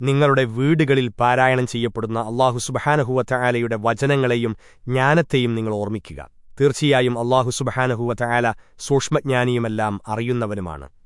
നിങ്ങളുടെ വീടുകളിൽ പാരായണം ചെയ്യപ്പെടുന്ന അള്ളാഹു സുബഹാനഹുവറ്റ വചനങ്ങളെയും ജ്ഞാനത്തെയും നിങ്ങൾ ഓർമ്മിക്കുക. തീർച്ചയായും അള്ളാഹു സുബഹാനഹുവറ്റ ആല സൂക്ഷ്മജ്ഞാനിയുമെല്ലാം അറിയുന്നവനുമാണ്.